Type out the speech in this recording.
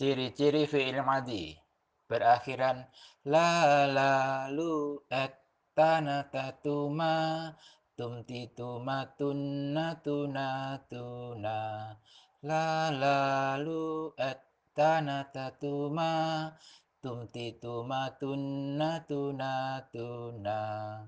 Ciri-ciri fi'il madi berakhiran la lalu et, tana, tuma tum, tunna, tuna, tuna. La, lalu et, tana, tatu, tum, tunna, tuna, tuna.